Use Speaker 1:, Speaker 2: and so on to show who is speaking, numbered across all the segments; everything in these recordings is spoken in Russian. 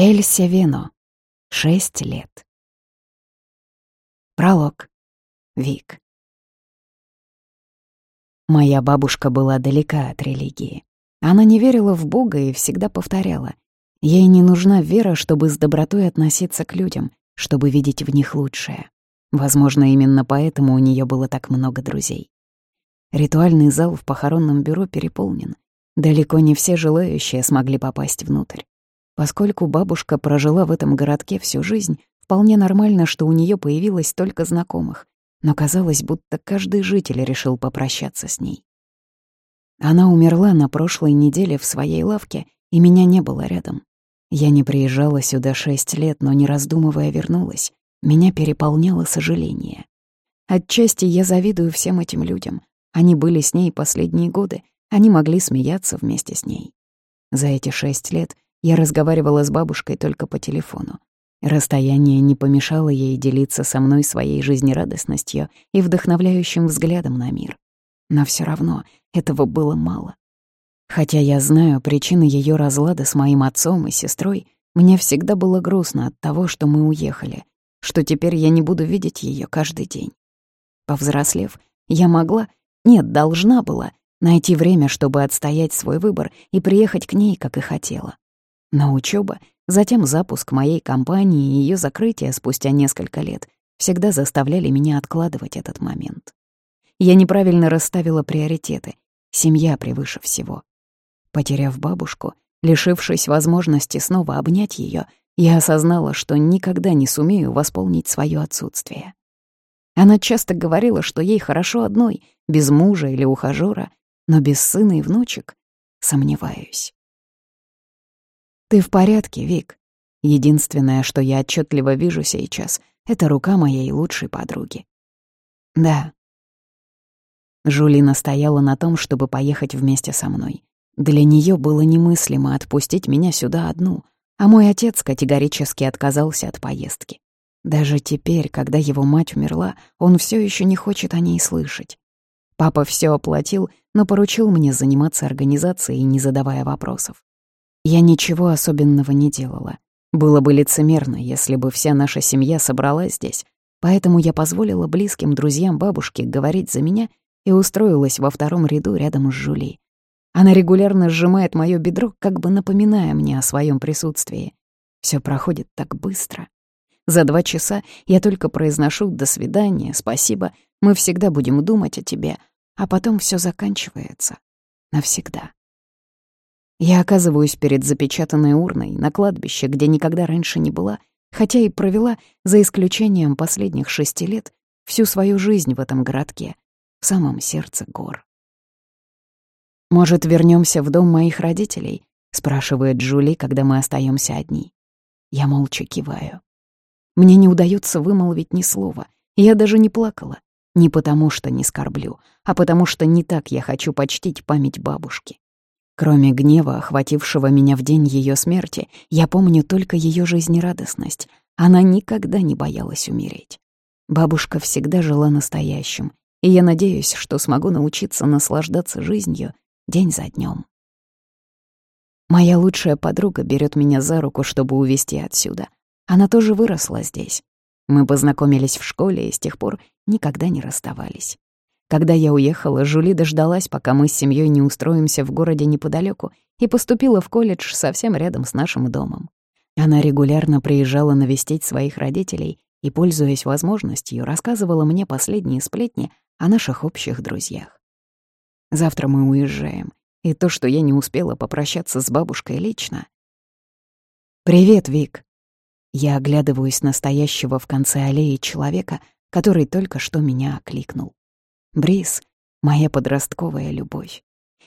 Speaker 1: Эль Севино. Шесть лет. Пролог. Вик. Моя бабушка была далека от религии. Она не верила в Бога и всегда повторяла. Ей не нужна вера, чтобы с добротой относиться к людям, чтобы видеть в них лучшее. Возможно, именно поэтому у нее было так много друзей. Ритуальный зал в похоронном бюро переполнен. Далеко не все желающие смогли попасть внутрь. Поскольку бабушка прожила в этом городке всю жизнь, вполне нормально, что у нее появилось только знакомых, но казалось, будто каждый житель решил попрощаться с ней. Она умерла на прошлой неделе в своей лавке, и меня не было рядом. Я не приезжала сюда шесть лет, но, не раздумывая, вернулась. Меня переполняло сожаление. Отчасти я завидую всем этим людям. Они были с ней последние годы, они могли смеяться вместе с ней. За эти шесть лет я разговаривала с бабушкой только по телефону. Расстояние не помешало ей делиться со мной своей жизнерадостностью и вдохновляющим взглядом на мир. Но все равно этого было мало. Хотя я знаю причины ее разлада с моим отцом и сестрой, мне всегда было грустно от того, что мы уехали, что теперь я не буду видеть ее каждый день. Повзрослев, я могла, нет, должна была, найти время, чтобы отстоять свой выбор и приехать к ней, как и хотела. Но учеба, затем запуск моей компании и ее закрытие спустя несколько лет всегда заставляли меня откладывать этот момент. Я неправильно расставила приоритеты. Семья превыше всего. Потеряв бабушку, лишившись возможности снова обнять ее, я осознала, что никогда не сумею восполнить свое отсутствие. Она часто говорила, что ей хорошо одной, без мужа или ухажёра, но без сына и внучек сомневаюсь. «Ты в порядке, Вик?» Единственное, что я отчетливо вижу сейчас, это рука моей лучшей подруги. «Да». Жули настояла на том, чтобы поехать вместе со мной. Для нее было немыслимо отпустить меня сюда одну, а мой отец категорически отказался от поездки. Даже теперь, когда его мать умерла, он все еще не хочет о ней слышать. Папа все оплатил, но поручил мне заниматься организацией, не задавая вопросов. Я ничего особенного не делала. Было бы лицемерно, если бы вся наша семья собралась здесь, поэтому я позволила близким друзьям бабушки говорить за меня и устроилась во втором ряду рядом с Жули. Она регулярно сжимает моё бедро, как бы напоминая мне о своем присутствии. Все проходит так быстро. За два часа я только произношу «до свидания», «спасибо», «мы всегда будем думать о тебе», а потом все заканчивается. Навсегда. Я оказываюсь перед запечатанной урной на кладбище, где никогда раньше не была, хотя и провела, за исключением последних шести лет, всю свою жизнь в этом городке, в самом сердце гор. «Может, вернемся в дом моих родителей?» — спрашивает Джули, когда мы остаемся одни. Я молча киваю. Мне не удается вымолвить ни слова. Я даже не плакала. Не потому, что не скорблю, а потому, что не так я хочу почтить память бабушки. Кроме гнева, охватившего меня в день ее смерти, я помню только ее жизнерадостность. Она никогда не боялась умереть. Бабушка всегда жила настоящим, и я надеюсь, что смогу научиться наслаждаться жизнью день за днем. Моя лучшая подруга берет меня за руку, чтобы увезти отсюда. Она тоже выросла здесь. Мы познакомились в школе и с тех пор никогда не расставались. Когда я уехала, Жули дождалась, пока мы с семьей не устроимся в городе неподалеку, и поступила в колледж совсем рядом с нашим домом. Она регулярно приезжала навестить своих родителей и, пользуясь возможностью, рассказывала мне последние сплетни о наших общих друзьях. Завтра мы уезжаем, и то, что я не успела попрощаться с бабушкой лично. «Привет, Вик!» Я оглядываюсь на стоящего в конце аллеи человека, который только что меня окликнул. Брис — моя подростковая любовь.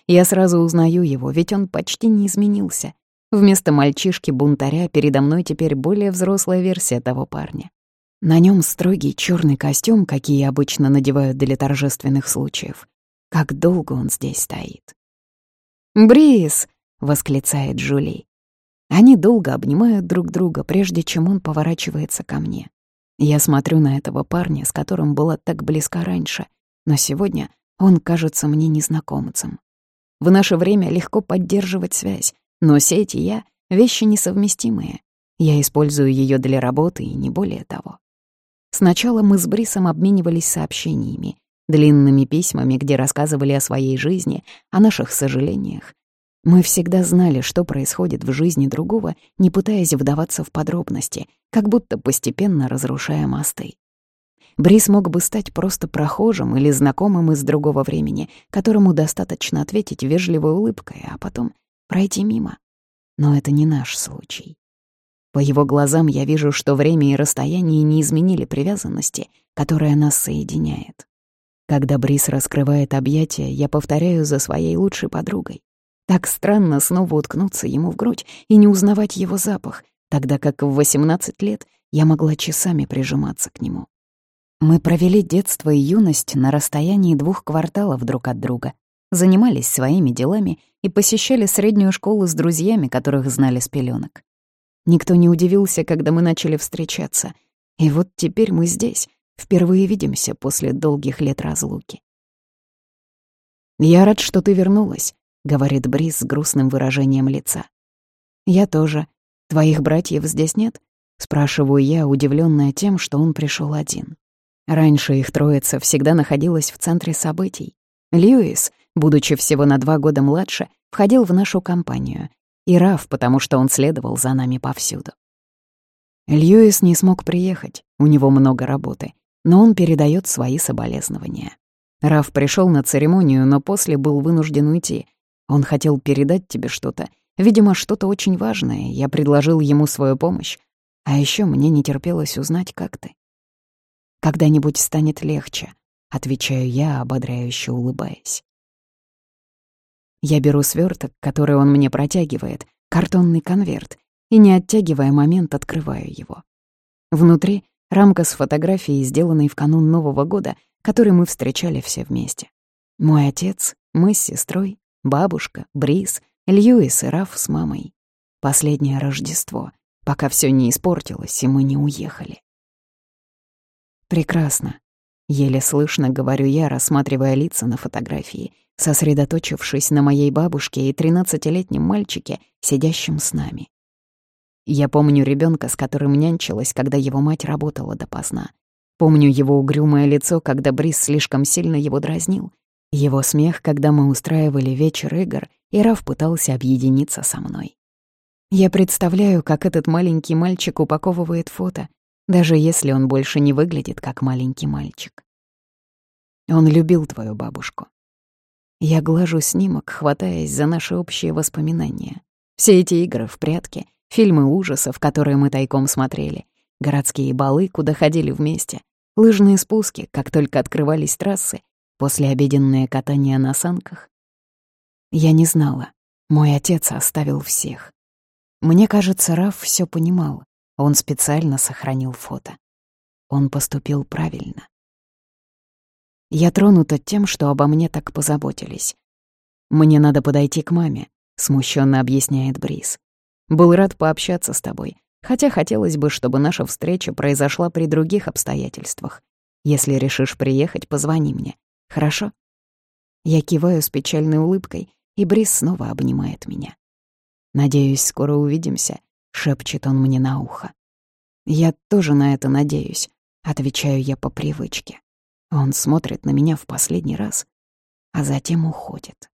Speaker 1: Я сразу узнаю его, ведь он почти не изменился. Вместо мальчишки-бунтаря передо мной теперь более взрослая версия того парня. На нем строгий черный костюм, какие обычно надевают для торжественных случаев. Как долго он здесь стоит. «Брис!» — восклицает Джули. Они долго обнимают друг друга, прежде чем он поворачивается ко мне. Я смотрю на этого парня, с которым была так близко раньше — но сегодня он кажется мне незнакомцем. В наше время легко поддерживать связь, но сеть и я — вещи несовместимые. Я использую ее для работы и не более того. Сначала мы с Брисом обменивались сообщениями, длинными письмами, где рассказывали о своей жизни, о наших сожалениях. Мы всегда знали, что происходит в жизни другого, не пытаясь вдаваться в подробности, как будто постепенно разрушая мосты. Брис мог бы стать просто прохожим или знакомым из другого времени, которому достаточно ответить вежливой улыбкой, а потом пройти мимо. Но это не наш случай. По его глазам я вижу, что время и расстояние не изменили привязанности, которая нас соединяет. Когда Брис раскрывает объятия, я повторяю за своей лучшей подругой. Так странно снова уткнуться ему в грудь и не узнавать его запах, тогда как в 18 лет я могла часами прижиматься к нему. Мы провели детство и юность на расстоянии двух кварталов друг от друга, занимались своими делами и посещали среднюю школу с друзьями, которых знали с пеленок. Никто не удивился, когда мы начали встречаться. И вот теперь мы здесь, впервые видимся после долгих лет разлуки. «Я рад, что ты вернулась», — говорит Брис с грустным выражением лица. «Я тоже. Твоих братьев здесь нет?» — спрашиваю я, удивленная тем, что он пришел один. Раньше их троица всегда находилась в центре событий. Льюис, будучи всего на два года младше, входил в нашу компанию, и Раф, потому что он следовал за нами повсюду. Льюис не смог приехать, у него много работы, но он передает свои соболезнования. Раф пришел на церемонию, но после был вынужден уйти. Он хотел передать тебе что-то, видимо, что-то очень важное, я предложил ему свою помощь. А еще мне не терпелось узнать, как ты. «Когда-нибудь станет легче», — отвечаю я, ободряюще улыбаясь. Я беру сверток, который он мне протягивает, картонный конверт, и, не оттягивая момент, открываю его. Внутри рамка с фотографией, сделанной в канун Нового года, который мы встречали все вместе. Мой отец, мы с сестрой, бабушка, Брис, Льюис и Раф с мамой. Последнее Рождество, пока все не испортилось, и мы не уехали. Прекрасно. Еле слышно говорю я, рассматривая лица на фотографии, сосредоточившись на моей бабушке и тринадцатилетнем мальчике, сидящем с нами. Я помню ребенка, с которым нянчилась, когда его мать работала допоздна. Помню его угрюмое лицо, когда Брис слишком сильно его дразнил. Его смех, когда мы устраивали вечер игр, и Раф пытался объединиться со мной. Я представляю, как этот маленький мальчик упаковывает фото, даже если он больше не выглядит как маленький мальчик. Он любил твою бабушку. Я глажу снимок, хватаясь за наши общие воспоминания. Все эти игры в прятки, фильмы ужасов, которые мы тайком смотрели, городские балы, куда ходили вместе, лыжные спуски, как только открывались трассы, послеобеденное катание на санках. Я не знала. Мой отец оставил всех. Мне кажется, Раф все понимал. Он специально сохранил фото. Он поступил правильно. Я тронута тем, что обо мне так позаботились. «Мне надо подойти к маме», — смущенно объясняет Брис. «Был рад пообщаться с тобой, хотя хотелось бы, чтобы наша встреча произошла при других обстоятельствах. Если решишь приехать, позвони мне. Хорошо?» Я киваю с печальной улыбкой, и Брис снова обнимает меня. «Надеюсь, скоро увидимся», — шепчет он мне на ухо. «Я тоже на это надеюсь», — отвечаю я по привычке. Он смотрит на меня в последний раз, а затем уходит.